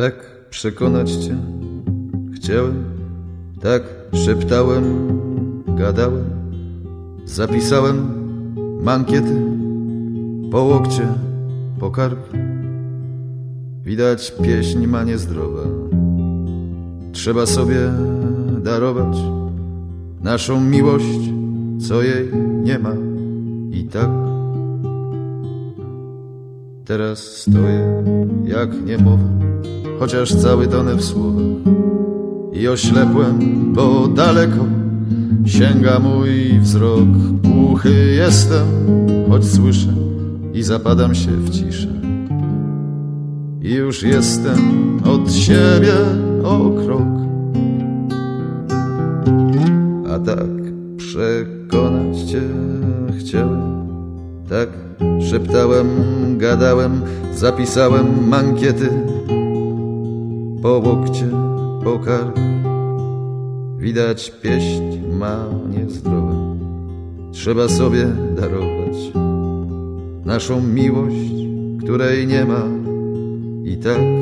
Tak przekonać cię chciałem, tak szeptałem, gadałem, zapisałem mankiety po łokcie, po kark. Widać pieśń ma niezdrowa. Trzeba sobie darować naszą miłość, co jej nie ma i tak. Teraz stoję jak niemowa, chociaż cały tonę w słowach i oślepłem, bo daleko sięga mój wzrok. Głuchy jestem, choć słyszę i zapadam się w ciszę. I już jestem od siebie o krok. A tak przekonać cię chciałem, tak szeptałem, gadałem, zapisałem mankiety po łokcie, po kark. Widać pieśń ma niezdrowa, trzeba sobie darować naszą miłość, której nie ma i tak